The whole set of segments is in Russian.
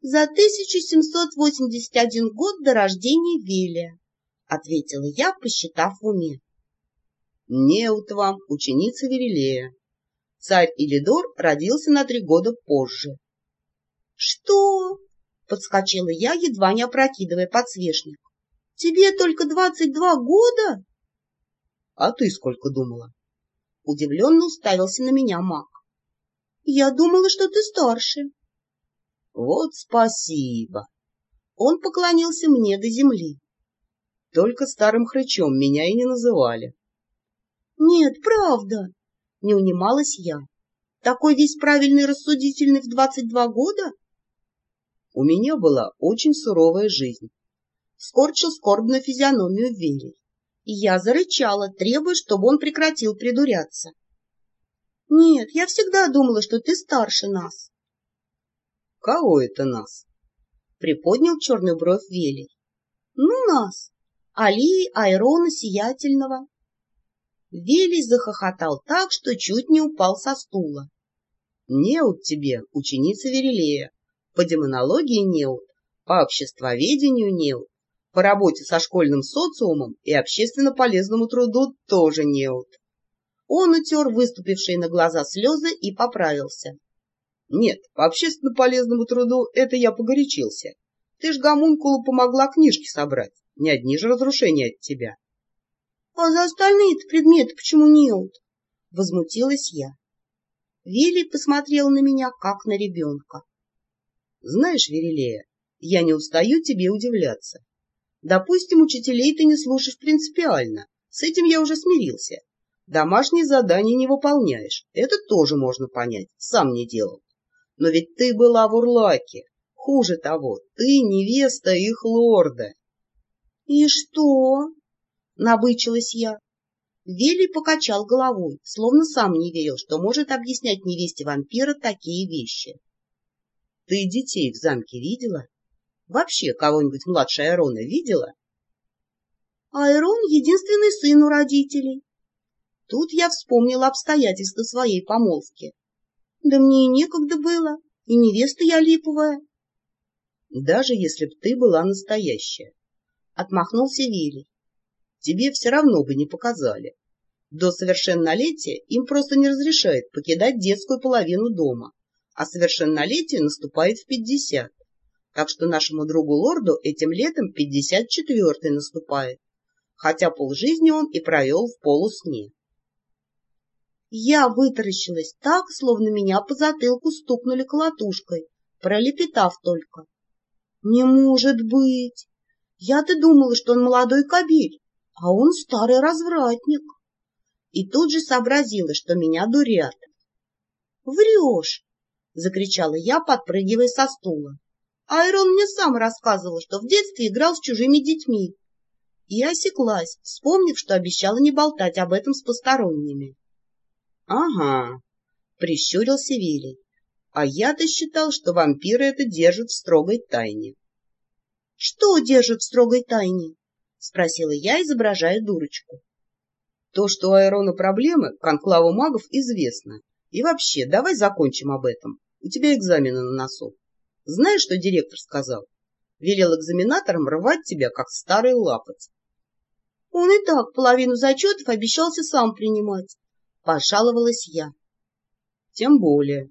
За 1781 год до рождения Велия, — ответила я, посчитав в уме. Неут вам, ученица Верилея. Царь Илидор родился на три года позже. — Что? — подскочила я, едва не опрокидывая подсвечник. — Тебе только двадцать два года? — А ты сколько думала? Удивленно уставился на меня маг. — Я думала, что ты старше. — Вот спасибо. Он поклонился мне до земли. Только старым хрычом меня и не называли. — Нет, правда, — не унималась я. — Такой весь правильный рассудительный в двадцать два года? У меня была очень суровая жизнь. Скорчил скорбную физиономию Верий. И я зарычала, требуя, чтобы он прекратил придуряться. — Нет, я всегда думала, что ты старше нас. — Кого это нас? — приподнял черную бровь Велий. — Ну, нас. Алии, Айрона, Сиятельного. Велий захохотал так, что чуть не упал со стула. — Неут тебе, ученица Верилея, по демонологии неут, по обществоведению неут, по работе со школьным социумом и общественно полезному труду тоже неут. Он утер выступившие на глаза слезы и поправился. — Нет, по общественно полезному труду это я погорячился. Ты ж гомункулу помогла книжки собрать, не одни же разрушения от тебя. А за остальные-то предметы почему неут? — возмутилась я. Вилли посмотрел на меня, как на ребенка. — Знаешь, Верилея, я не устаю тебе удивляться. Допустим, учителей ты не слушаешь принципиально. С этим я уже смирился. Домашние задания не выполняешь. Это тоже можно понять. Сам не делал. Но ведь ты была в Урлаке. Хуже того, ты невеста их лорда. — И что? Набычилась я. Вилли покачал головой, словно сам не верил, что может объяснять невесте вампира такие вещи. — Ты детей в замке видела? Вообще кого-нибудь младше Айрона видела? — Айрон — единственный сын у родителей. Тут я вспомнила обстоятельства своей помолвки. Да мне и некогда было, и невеста я липовая. — Даже если б ты была настоящая, — отмахнулся Вилли тебе все равно бы не показали. До совершеннолетия им просто не разрешают покидать детскую половину дома, а совершеннолетие наступает в пятьдесят. Так что нашему другу-лорду этим летом пятьдесят четвертый наступает, хотя полжизни он и провел в полусне. Я вытаращилась так, словно меня по затылку стукнули колотушкой, пролепетав только. — Не может быть! Я-то думала, что он молодой кобель, а он старый развратник. И тут же сообразила, что меня дурят. — Врешь! — закричала я, подпрыгивая со стула. Айрон мне сам рассказывал, что в детстве играл с чужими детьми. И осеклась, вспомнив, что обещала не болтать об этом с посторонними. — Ага, — прищурился Вилли. — А я-то считал, что вампиры это держат в строгой тайне. — Что держат в строгой тайне? — спросила я, изображая дурочку. — То, что у Айрона проблемы, конклаву магов известно. И вообще, давай закончим об этом. У тебя экзамены на носу. Знаешь, что директор сказал? Велел экзаменаторам рвать тебя, как старый лапоть. Он и так половину зачетов обещался сам принимать. Пожаловалась я. Тем более.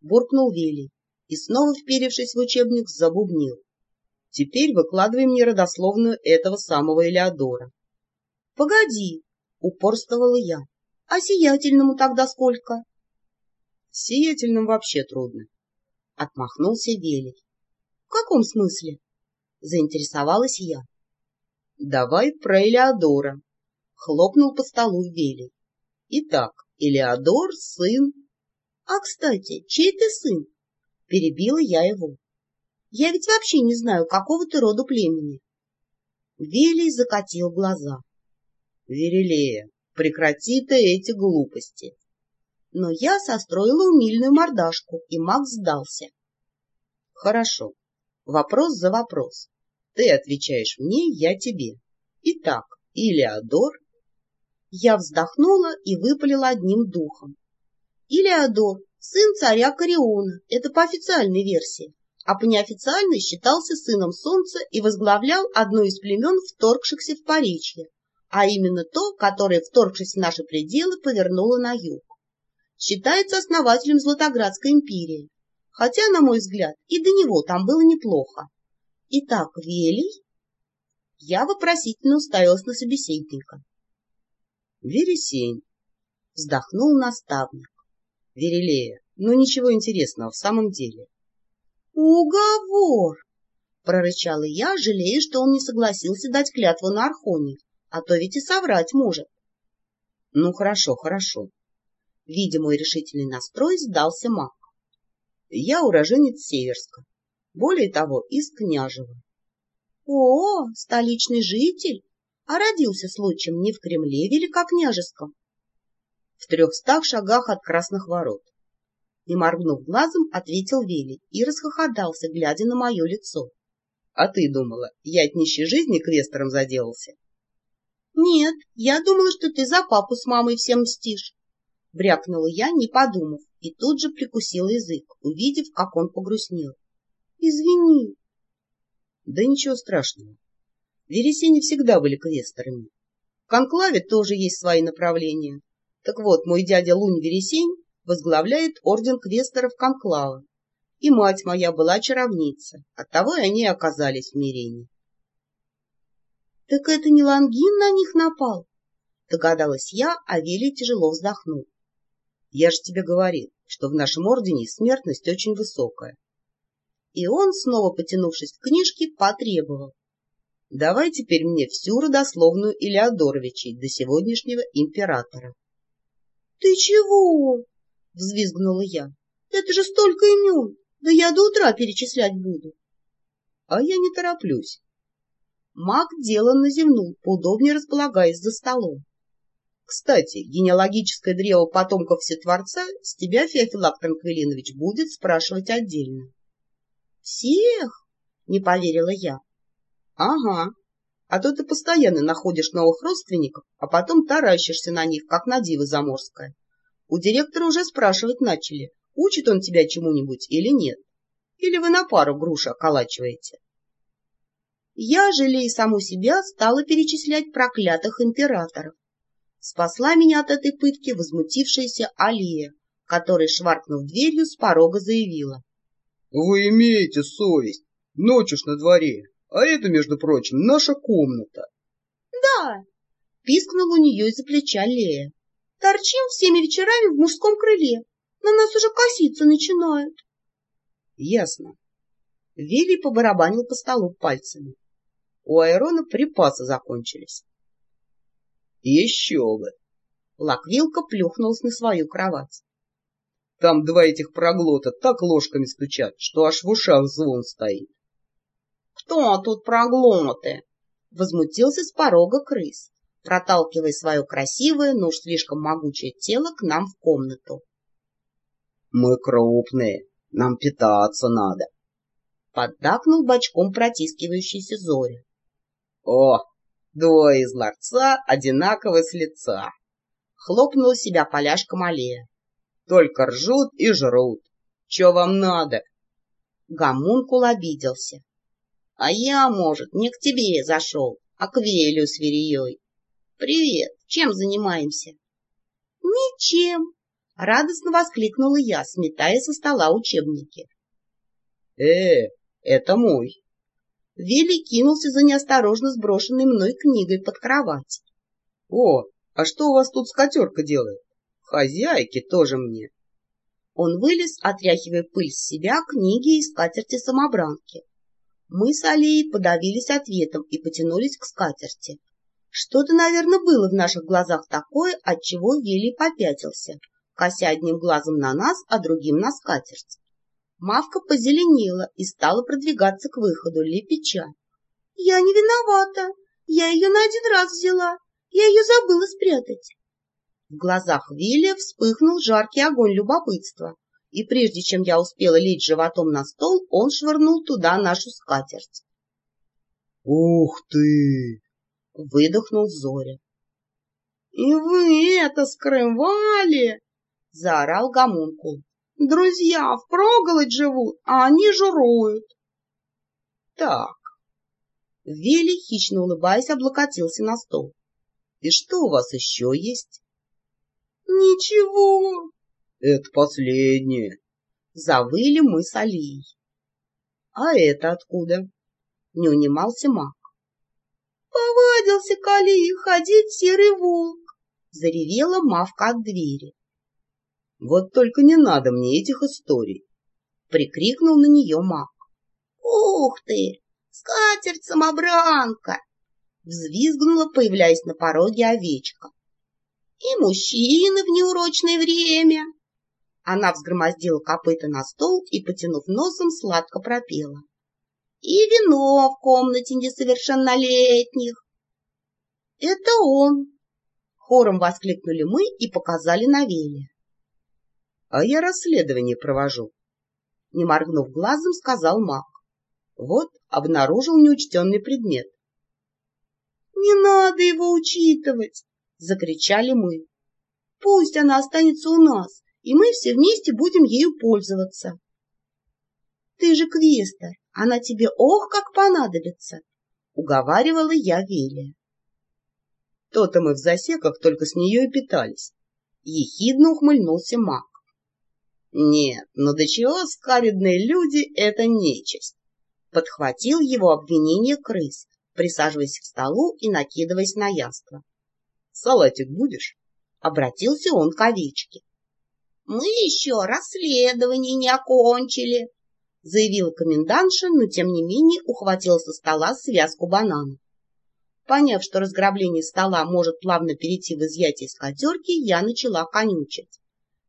Буркнул Вели и, снова вперевшись в учебник, забубнил. Теперь выкладывай мне родословную этого самого Элеодора. — Погоди, — упорствовала я. — А сиятельному тогда сколько? — Сиятельным вообще трудно. Отмахнулся Велий. — В каком смысле? — заинтересовалась я. — Давай про Элеодора. Хлопнул по столу Велий. Итак, Элеодор — сын... — А, кстати, чей ты сын? Перебила я его. Я ведь вообще не знаю, какого ты рода племени. Велий закатил глаза. — Верилея, прекрати ты эти глупости. Но я состроила умильную мордашку, и Макс сдался. — Хорошо. Вопрос за вопрос. Ты отвечаешь мне, я тебе. Итак, Илеодор... Я вздохнула и выпалила одним духом. Илеодор, сын царя Кариона, это по официальной версии а по неофициальной считался сыном солнца и возглавлял одно из племен, вторгшихся в Поречье, а именно то, которое, вторгшись в наши пределы, повернуло на юг. Считается основателем Златоградской империи, хотя, на мой взгляд, и до него там было неплохо. Итак, Велий? Я вопросительно уставилась на собеседника. Вересень, вздохнул наставник. Верелея, ну ничего интересного в самом деле. Уговор! прорычала я, жалея, что он не согласился дать клятву на Архоне, а то ведь и соврать может. Ну хорошо, хорошо. Видя мой решительный настрой, сдался маг. Я уроженец Северска, более того, из Княжева. О, столичный житель! А родился случаем не в Кремле Великокняжеском? В трехстах шагах от Красных ворот. Не моргнув глазом, ответил Вели и расхохотался, глядя на мое лицо. — А ты думала, я от нищей жизни квестором заделался? — Нет, я думала, что ты за папу с мамой всем мстишь. Брякнула я, не подумав, и тут же прикусила язык, увидев, как он погрустнел. — Извини. — Да ничего страшного. Вересени всегда были квесторами. В Конклаве тоже есть свои направления. Так вот, мой дядя Лунь Вересень возглавляет орден квесторов Конклава, и мать моя была чаровница, оттого и они оказались в мирении. — Так это не Лангин на них напал? — догадалась я, а Вилли тяжело вздохнул. — Я же тебе говорил, что в нашем ордене смертность очень высокая. И он, снова потянувшись к книжке, потребовал. — Давай теперь мне всю родословную Илеодоровичей до сегодняшнего императора. — Ты чего? — взвизгнула я. — Это же столько имен! Да я до утра перечислять буду. — А я не тороплюсь. Маг деланно зевнул, поудобнее располагаясь за столом. Кстати, генеалогическое древо потомков Всетворца с тебя, Феофилак Транквилинович, будет спрашивать отдельно. — Всех? — не поверила я. — Ага. А то ты постоянно находишь новых родственников, а потом таращишься на них, как на диво заморское. У директора уже спрашивать начали, учит он тебя чему-нибудь или нет. Или вы на пару груши околачиваете? Я, жалея саму себя, стала перечислять проклятых императоров. Спасла меня от этой пытки возмутившаяся Алия, которая, шваркнув дверью, с порога заявила. — Вы имеете совесть, ночь на дворе, а это, между прочим, наша комната. — Да, — пискнул у нее из-за плеча Лея. Торчим всеми вечерами в мужском крыле. На нас уже коситься начинают. Ясно. Вилли побарабанил по столу пальцами. У Айрона припасы закончились. Еще бы. Лаквилка плюхнулась на свою кровать. Там два этих проглота так ложками стучат, что аж в ушах звон стоит. — Кто тут проглоты? — возмутился с порога крыс проталкивая свое красивое, но уж слишком могучее тело к нам в комнату. — Мы крупные, нам питаться надо. Поддакнул бочком протискивающийся Зоря. — О, двое из ларца одинаковы с лица. Хлопнула себя поляшком аллея. Только ржут и жрут. Че вам надо? Гомункул обиделся. А я, может, не к тебе зашел, а к Велю с Вереей. «Привет! Чем занимаемся?» «Ничем!» — радостно воскликнула я, сметая со стола учебники. «Э, это мой!» Вилли кинулся за неосторожно сброшенной мной книгой под кровать. «О, а что у вас тут скатерка делает? Хозяйки тоже мне!» Он вылез, отряхивая пыль с себя, книги и скатерти-самобранки. Мы с Алией подавились ответом и потянулись к скатерти. Что-то, наверное, было в наших глазах такое, от чего Вилли попятился, кося одним глазом на нас, а другим на скатерть. Мавка позеленела и стала продвигаться к выходу, лепеча. — Я не виновата. Я ее на один раз взяла. Я ее забыла спрятать. В глазах Вилли вспыхнул жаркий огонь любопытства, и прежде чем я успела лечь животом на стол, он швырнул туда нашу скатерть. — Ух ты! — выдохнул Зоря. — И вы это скрывали? — заорал гомункул. Друзья впроголодь живут, а они журуют. Так. Вели, хищно улыбаясь, облокотился на стол. И что у вас еще есть? Ничего. Это последнее. Завыли мы с Алией. А это откуда? Не унимался маг. Повадился к Алии ходить серый волк. Заревела мавка от двери. Вот только не надо мне этих историй. Прикрикнул на нее маг. Ух ты! Скатерть-самобранка! Взвизгнула, появляясь на пороге овечка. И мужчины в неурочное время. Она взгромоздила копыта на стол и, потянув носом, сладко пропела. И вино в комнате несовершеннолетних. Это он! Хором воскликнули мы и показали на Веле. А я расследование провожу. Не моргнув глазом, сказал маг. Вот обнаружил неучтенный предмет. «Не надо его учитывать!» — закричали мы. «Пусть она останется у нас, и мы все вместе будем ею пользоваться». «Ты же квестер, она тебе ох как понадобится!» — уговаривала я Велия. То-то мы в засеках только с нее и питались. Ехидно ухмыльнулся маг. Нет, но до чего скаридные люди — это нечисть. Подхватил его обвинение крыс, присаживаясь к столу и накидываясь на яство. — Салатик будешь? — обратился он к овечке. — Мы еще расследование не окончили, — заявил комендантша, но тем не менее ухватил со стола связку бананов. Поняв, что разграбление стола может плавно перейти в изъятие скатерки, я начала конючить.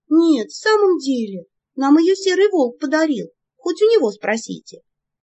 Нет, в самом деле, нам ее серый волк подарил. Хоть у него спросите.